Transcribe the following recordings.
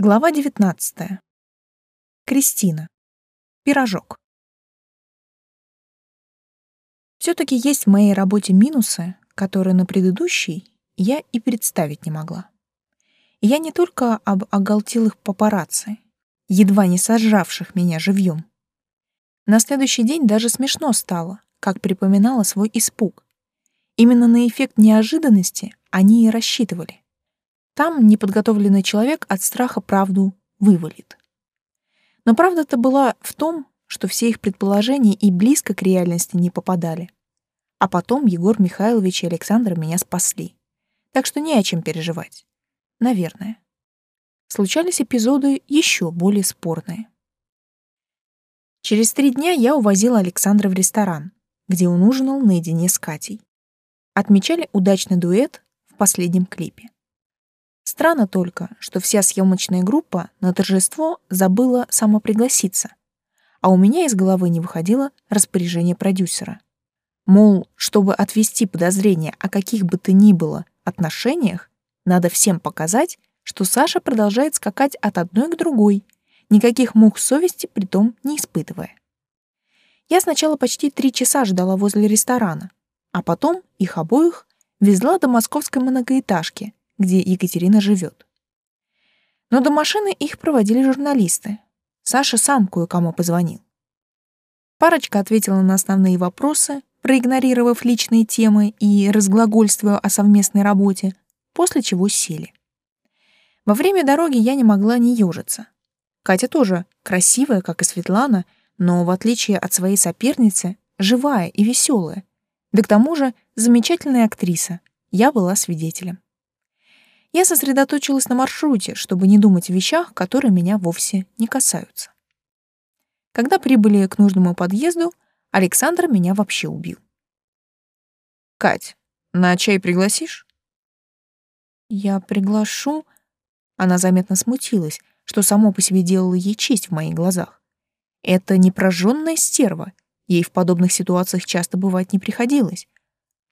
Глава 19. Кристина. Пирожок. Все-таки есть в моей работе минусы, которые на предыдущей я и представить не могла. И я не только об оголтелых папарацци, едва не сожравших меня живьем. На следующий день даже смешно стало, как припоминала свой испуг. Именно на эффект неожиданности они и рассчитывали. Там неподготовленный человек от страха правду вывалит. Но правда-то была в том, что все их предположения и близко к реальности не попадали. А потом Егор Михайлович и Александр меня спасли. Так что не о чем переживать. Наверное. Случались эпизоды еще более спорные. Через три дня я увозила Александра в ресторан, где он ужинал наедине с Катей. Отмечали удачный дуэт в последнем клипе. Странно только, что вся съемочная группа на торжество забыла самопригласиться, а у меня из головы не выходило распоряжение продюсера. Мол, чтобы отвести подозрения о каких бы то ни было отношениях, надо всем показать, что Саша продолжает скакать от одной к другой, никаких мук совести притом не испытывая. Я сначала почти три часа ждала возле ресторана, а потом их обоих везла до московской многоэтажки, где Екатерина живет. Но до машины их проводили журналисты. Саша сам кое-кому позвонил. Парочка ответила на основные вопросы, проигнорировав личные темы и разглагольствуя о совместной работе, после чего сели. Во время дороги я не могла не ежиться. Катя тоже красивая, как и Светлана, но, в отличие от своей соперницы, живая и веселая. Да к тому же замечательная актриса. Я была свидетелем я сосредоточилась на маршруте, чтобы не думать о вещах, которые меня вовсе не касаются. Когда прибыли к нужному подъезду, Александр меня вообще убил. «Кать, на чай пригласишь?» «Я приглашу...» Она заметно смутилась, что само по себе делало ей честь в моих глазах. Это не прожженная стерва, ей в подобных ситуациях часто бывать не приходилось.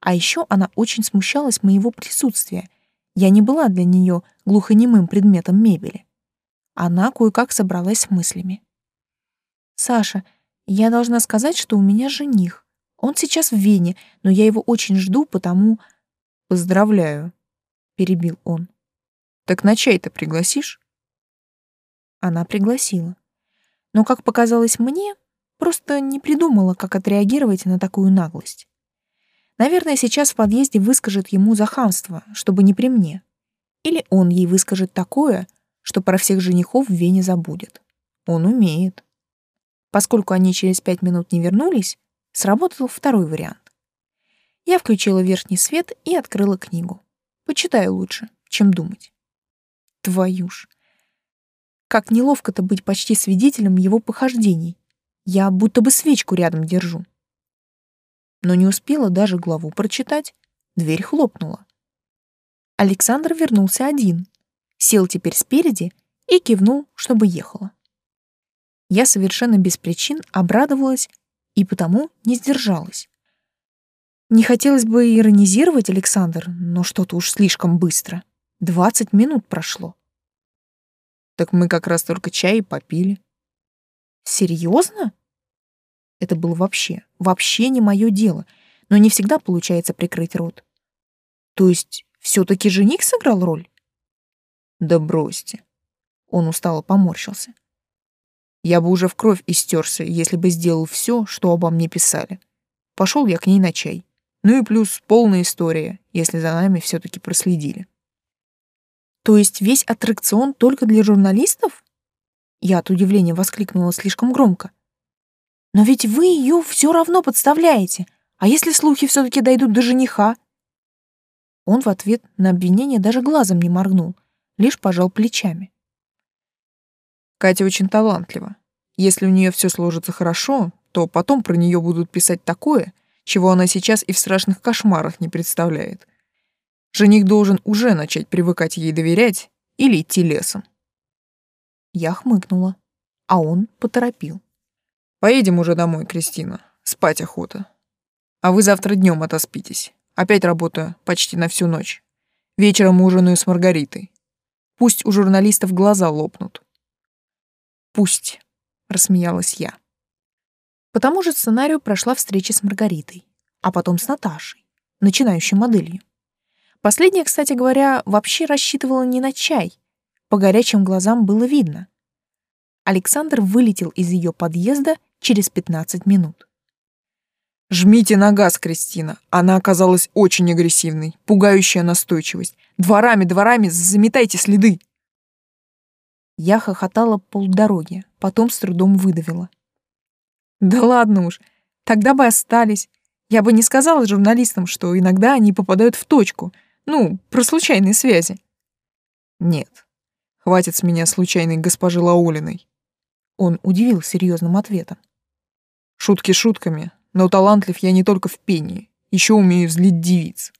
А еще она очень смущалась моего присутствия я не была для нее глухонемым предметом мебели. Она кое-как собралась с мыслями. «Саша, я должна сказать, что у меня жених. Он сейчас в Вене, но я его очень жду, потому...» «Поздравляю», — перебил он. «Так на чай-то пригласишь?» Она пригласила. Но, как показалось мне, просто не придумала, как отреагировать на такую наглость. Наверное, сейчас в подъезде выскажет ему за хамство, чтобы не при мне. Или он ей выскажет такое, что про всех женихов в Вене забудет. Он умеет. Поскольку они через пять минут не вернулись, сработал второй вариант. Я включила верхний свет и открыла книгу. Почитаю лучше, чем думать. Твою ж. Как неловко-то быть почти свидетелем его похождений. Я будто бы свечку рядом держу но не успела даже главу прочитать. Дверь хлопнула. Александр вернулся один, сел теперь спереди и кивнул, чтобы ехала. Я совершенно без причин обрадовалась и потому не сдержалась. Не хотелось бы иронизировать, Александр, но что-то уж слишком быстро. Двадцать минут прошло. Так мы как раз только чай и попили. Серьезно? Это было вообще, вообще не мое дело, но не всегда получается прикрыть рот. То есть все-таки жених сыграл роль? Да бросьте. Он устало поморщился. Я бы уже в кровь истерся, если бы сделал все, что обо мне писали. Пошел я к ней на чай. Ну и плюс полная история, если за нами все-таки проследили. То есть весь аттракцион только для журналистов? Я от удивления воскликнула слишком громко. Но ведь вы ее все равно подставляете. А если слухи все-таки дойдут до жениха? Он в ответ на обвинение даже глазом не моргнул, лишь пожал плечами. Катя очень талантлива. Если у нее все сложится хорошо, то потом про нее будут писать такое, чего она сейчас и в страшных кошмарах не представляет. Жених должен уже начать привыкать ей доверять или идти лесом. Я хмыкнула, а он поторопил. Поедем уже домой, Кристина. Спать охота. А вы завтра днем отоспитесь. Опять работаю почти на всю ночь. Вечером ужинаю с Маргаритой. Пусть у журналистов глаза лопнут. Пусть, рассмеялась я. По тому же сценарию прошла встреча с Маргаритой, а потом с Наташей, начинающей моделью. Последняя, кстати говоря, вообще рассчитывала не на чай. По горячим глазам было видно. Александр вылетел из ее подъезда через 15 минут. «Жмите на газ, Кристина. Она оказалась очень агрессивной. Пугающая настойчивость. Дворами, дворами, заметайте следы!» Я хохотала полдороги, потом с трудом выдавила. «Да ладно уж, тогда бы остались. Я бы не сказала журналистам, что иногда они попадают в точку. Ну, про случайные связи». «Нет, хватит с меня случайной госпожи Лаулиной». Он удивил серьезным ответом. «Шутки шутками, но талантлив я не только в пении, еще умею злить девиц.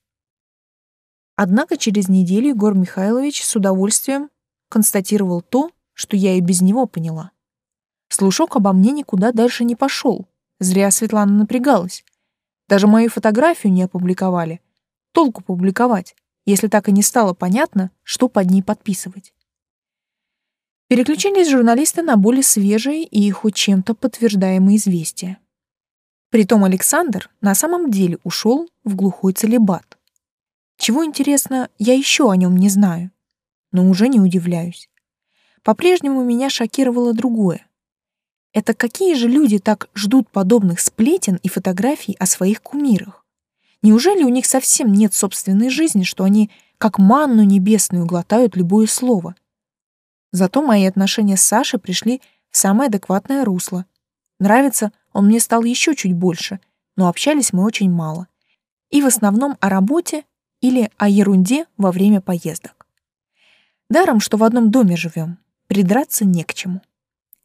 Однако через неделю Егор Михайлович с удовольствием констатировал то, что я и без него поняла. Слушок обо мне никуда дальше не пошел. Зря Светлана напрягалась. Даже мою фотографию не опубликовали. Толку публиковать, если так и не стало понятно, что под ней подписывать. Переключились журналисты на более свежие и хоть чем-то подтверждаемые известия. Притом Александр на самом деле ушел в глухой целебат. Чего, интересно, я еще о нем не знаю, но уже не удивляюсь. По-прежнему меня шокировало другое. Это какие же люди так ждут подобных сплетен и фотографий о своих кумирах? Неужели у них совсем нет собственной жизни, что они как манну небесную глотают любое слово? Зато мои отношения с Сашей пришли в самое адекватное русло. Нравится он мне стал еще чуть больше, но общались мы очень мало. И в основном о работе или о ерунде во время поездок. Даром, что в одном доме живем, придраться не к чему.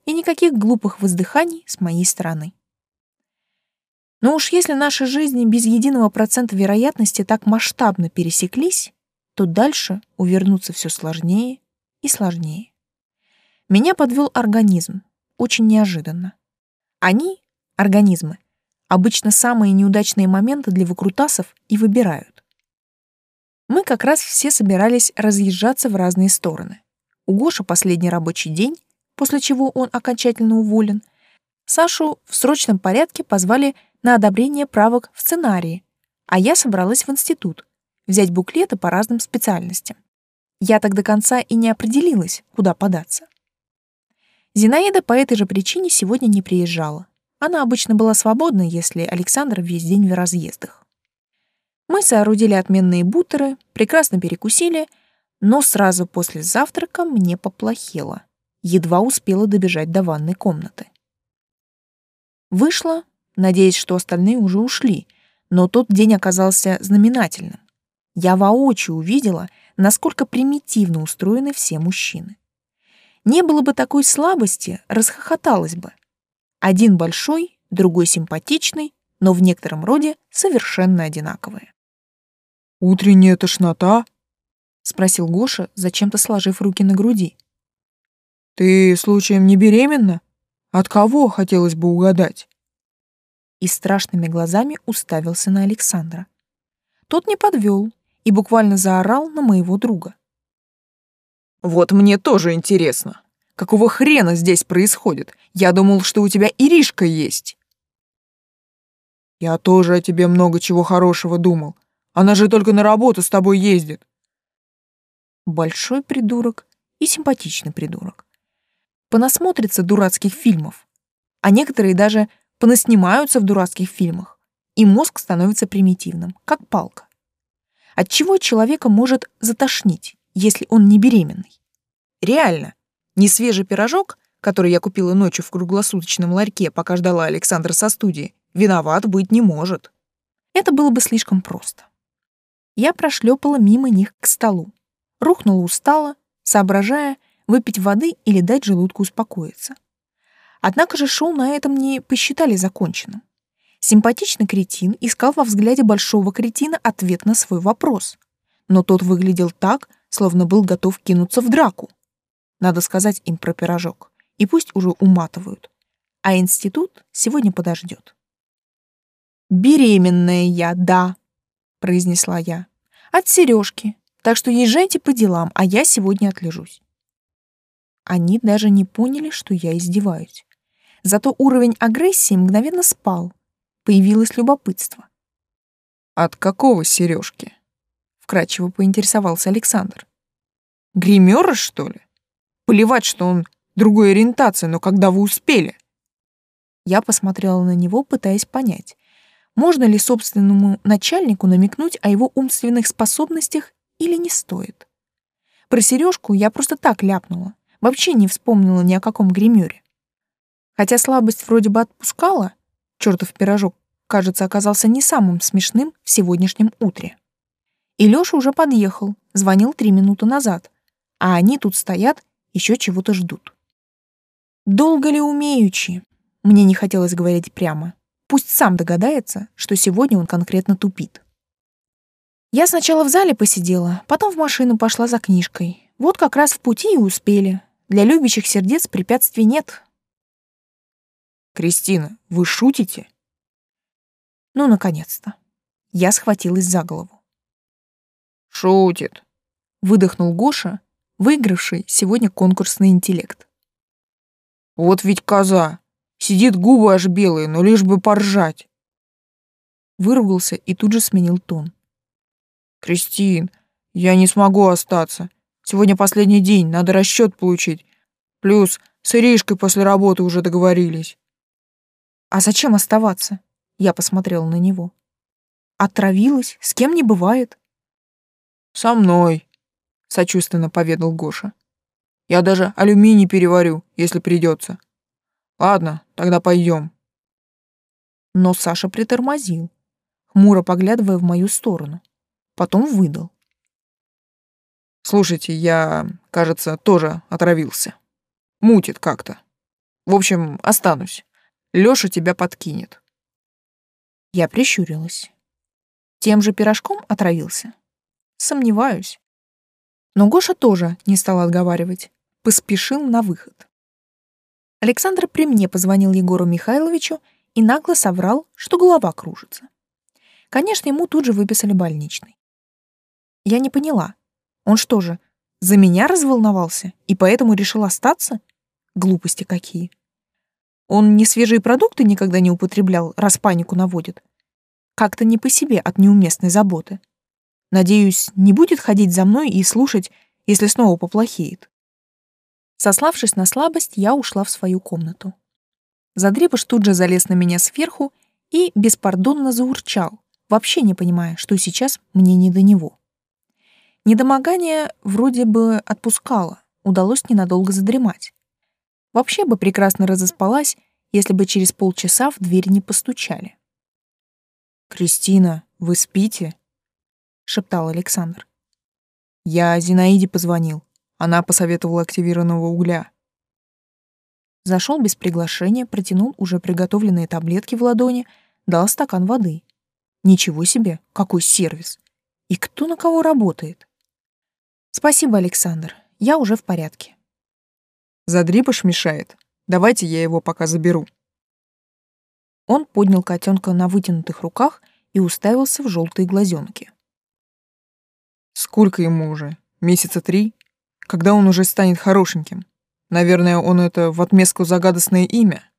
И никаких глупых воздыханий с моей стороны. Но уж если наши жизни без единого процента вероятности так масштабно пересеклись, то дальше увернуться все сложнее и сложнее. Меня подвел организм, очень неожиданно. Они, организмы, обычно самые неудачные моменты для выкрутасов и выбирают. Мы как раз все собирались разъезжаться в разные стороны. У Гоши последний рабочий день, после чего он окончательно уволен. Сашу в срочном порядке позвали на одобрение правок в сценарии, а я собралась в институт, взять буклеты по разным специальностям. Я так до конца и не определилась, куда податься. Зинаида по этой же причине сегодня не приезжала. Она обычно была свободна, если Александр весь день в разъездах. Мы соорудили отменные бутеры, прекрасно перекусили, но сразу после завтрака мне поплохело. Едва успела добежать до ванной комнаты. Вышла, надеясь, что остальные уже ушли, но тот день оказался знаменательным. Я воочию увидела, насколько примитивно устроены все мужчины. Не было бы такой слабости, расхохоталась бы. Один большой, другой симпатичный, но в некотором роде совершенно одинаковые. «Утренняя тошнота?» — спросил Гоша, зачем-то сложив руки на груди. «Ты, случаем, не беременна? От кого, хотелось бы угадать?» И страшными глазами уставился на Александра. Тот не подвел и буквально заорал на моего друга. «Вот мне тоже интересно. Какого хрена здесь происходит? Я думал, что у тебя Иришка есть. Я тоже о тебе много чего хорошего думал. Она же только на работу с тобой ездит. Большой придурок и симпатичный придурок. Понасмотрится дурацких фильмов, а некоторые даже понаснимаются в дурацких фильмах, и мозг становится примитивным, как палка. От чего человека может затошнить, если он не беременный? Реально, Несвежий пирожок, который я купила ночью в круглосуточном ларьке, пока ждала Александра со студии, виноват быть не может. Это было бы слишком просто. Я прошлепала мимо них к столу. Рухнула устало, соображая, выпить воды или дать желудку успокоиться. Однако же шоу на этом не посчитали законченным. Симпатичный кретин искал во взгляде большого кретина ответ на свой вопрос. Но тот выглядел так, словно был готов кинуться в драку. Надо сказать им про пирожок. И пусть уже уматывают. А институт сегодня подождет. «Беременная я, да», — произнесла я. «От сережки. Так что езжайте по делам, а я сегодня отлежусь. Они даже не поняли, что я издеваюсь. Зато уровень агрессии мгновенно спал. Появилось любопытство. «От какого сережки? Вкрадчиво поинтересовался Александр. «Гримера, что ли? Плевать, что он другой ориентации, но когда вы успели?» Я посмотрела на него, пытаясь понять, можно ли собственному начальнику намекнуть о его умственных способностях или не стоит. Про сережку я просто так ляпнула, вообще не вспомнила ни о каком гримере. Хотя слабость вроде бы отпускала, чертов пирожок, кажется, оказался не самым смешным в сегодняшнем утре. И Лёша уже подъехал, звонил три минуты назад, а они тут стоят, еще чего-то ждут. Долго ли умеючи? Мне не хотелось говорить прямо. Пусть сам догадается, что сегодня он конкретно тупит. Я сначала в зале посидела, потом в машину пошла за книжкой. Вот как раз в пути и успели. Для любящих сердец препятствий нет. Кристина, вы шутите? Ну, наконец-то. Я схватилась за голову. Шутит, выдохнул Гоша, выигравший сегодня конкурсный интеллект. Вот ведь коза. Сидит губы аж белые, но лишь бы поржать. Выругался и тут же сменил тон. Кристин, я не смогу остаться. Сегодня последний день, надо расчет получить. Плюс с Иришкой после работы уже договорились. А зачем оставаться? Я посмотрела на него. Отравилась, с кем не бывает. Со мной, сочувственно поведал Гоша. Я даже алюминий переварю, если придется. Ладно, тогда пойдем. Но Саша притормозил, хмуро поглядывая в мою сторону. Потом выдал. Слушайте, я, кажется, тоже отравился. Мутит как-то. В общем, останусь. Лёша тебя подкинет. Я прищурилась. Тем же пирожком отравился? Сомневаюсь. Но Гоша тоже не стал отговаривать. Поспешил на выход. Александр при мне позвонил Егору Михайловичу и нагло соврал, что голова кружится. Конечно, ему тут же выписали больничный. Я не поняла. Он что же, за меня разволновался и поэтому решил остаться? Глупости какие. Он не свежие продукты никогда не употреблял, раз панику наводит. Как-то не по себе от неуместной заботы. Надеюсь, не будет ходить за мной и слушать, если снова поплохеет. Сославшись на слабость, я ушла в свою комнату. Задребыш тут же залез на меня сверху и беспардонно заурчал, вообще не понимая, что сейчас мне не до него. Недомогание вроде бы отпускало, удалось ненадолго задремать. Вообще бы прекрасно разоспалась, если бы через полчаса в дверь не постучали. «Кристина, вы спите?» — шептал Александр. «Я Зинаиде позвонил. Она посоветовала активированного угля». Зашел без приглашения, протянул уже приготовленные таблетки в ладони, дал стакан воды. Ничего себе, какой сервис! И кто на кого работает? Спасибо, Александр, я уже в порядке. Задрипыш мешает. Давайте я его пока заберу. Он поднял котенка на вытянутых руках и уставился в желтые глазенки. Сколько ему уже? Месяца три? Когда он уже станет хорошеньким? Наверное, он это в отместку за гадостное имя.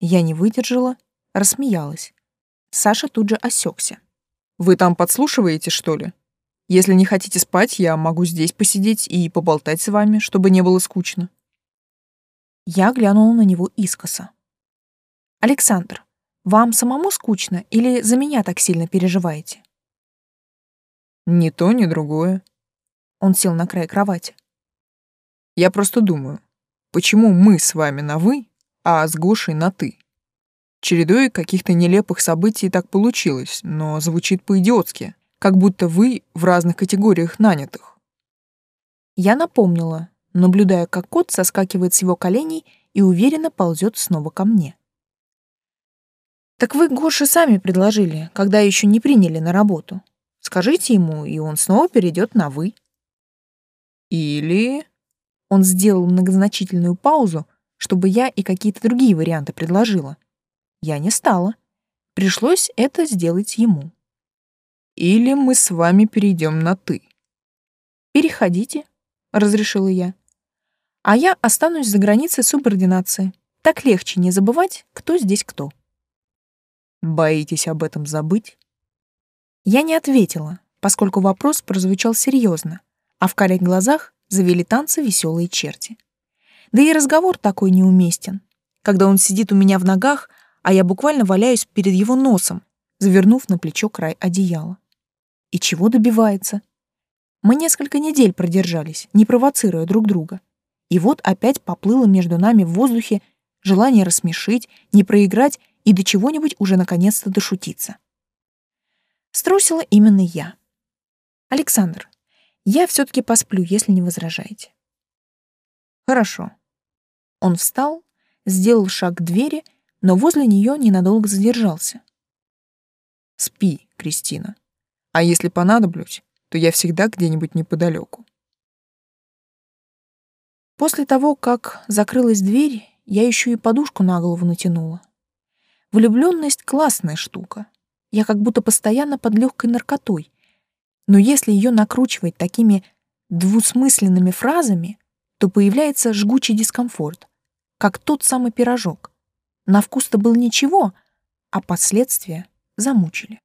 Я не выдержала, рассмеялась. Саша тут же осекся. Вы там подслушиваете, что ли? Если не хотите спать, я могу здесь посидеть и поболтать с вами, чтобы не было скучно. Я глянула на него искоса. Александр, вам самому скучно или за меня так сильно переживаете? Ни то, ни другое. Он сел на край кровати. Я просто думаю, почему мы с вами на «вы», а с Гошей на «ты»? Чередой каких-то нелепых событий так получилось, но звучит по-идиотски как будто вы в разных категориях нанятых. Я напомнила, наблюдая, как кот соскакивает с его коленей и уверенно ползет снова ко мне. Так вы Гоше сами предложили, когда еще не приняли на работу. Скажите ему, и он снова перейдет на «вы». Или... Он сделал многозначительную паузу, чтобы я и какие-то другие варианты предложила. Я не стала. Пришлось это сделать ему. Или мы с вами перейдем на «ты». Переходите, разрешила я. А я останусь за границей субординации. Так легче не забывать, кто здесь кто. Боитесь об этом забыть? Я не ответила, поскольку вопрос прозвучал серьезно, а в карих глазах завели танцы веселые черти. Да и разговор такой неуместен, когда он сидит у меня в ногах, а я буквально валяюсь перед его носом, завернув на плечо край одеяла. И чего добивается? Мы несколько недель продержались, не провоцируя друг друга. И вот опять поплыло между нами в воздухе желание рассмешить, не проиграть и до чего-нибудь уже наконец-то дошутиться. Струсила именно я. Александр, я все таки посплю, если не возражаете. Хорошо. Он встал, сделал шаг к двери, но возле нее ненадолго задержался. Спи, Кристина. А если понадоблюсь, то я всегда где-нибудь неподалеку. После того, как закрылась дверь, я еще и подушку на голову натянула. Влюбленность классная штука. Я как будто постоянно под легкой наркотой. Но если ее накручивать такими двусмысленными фразами, то появляется жгучий дискомфорт, как тот самый пирожок. На вкус-то был ничего, а последствия замучили.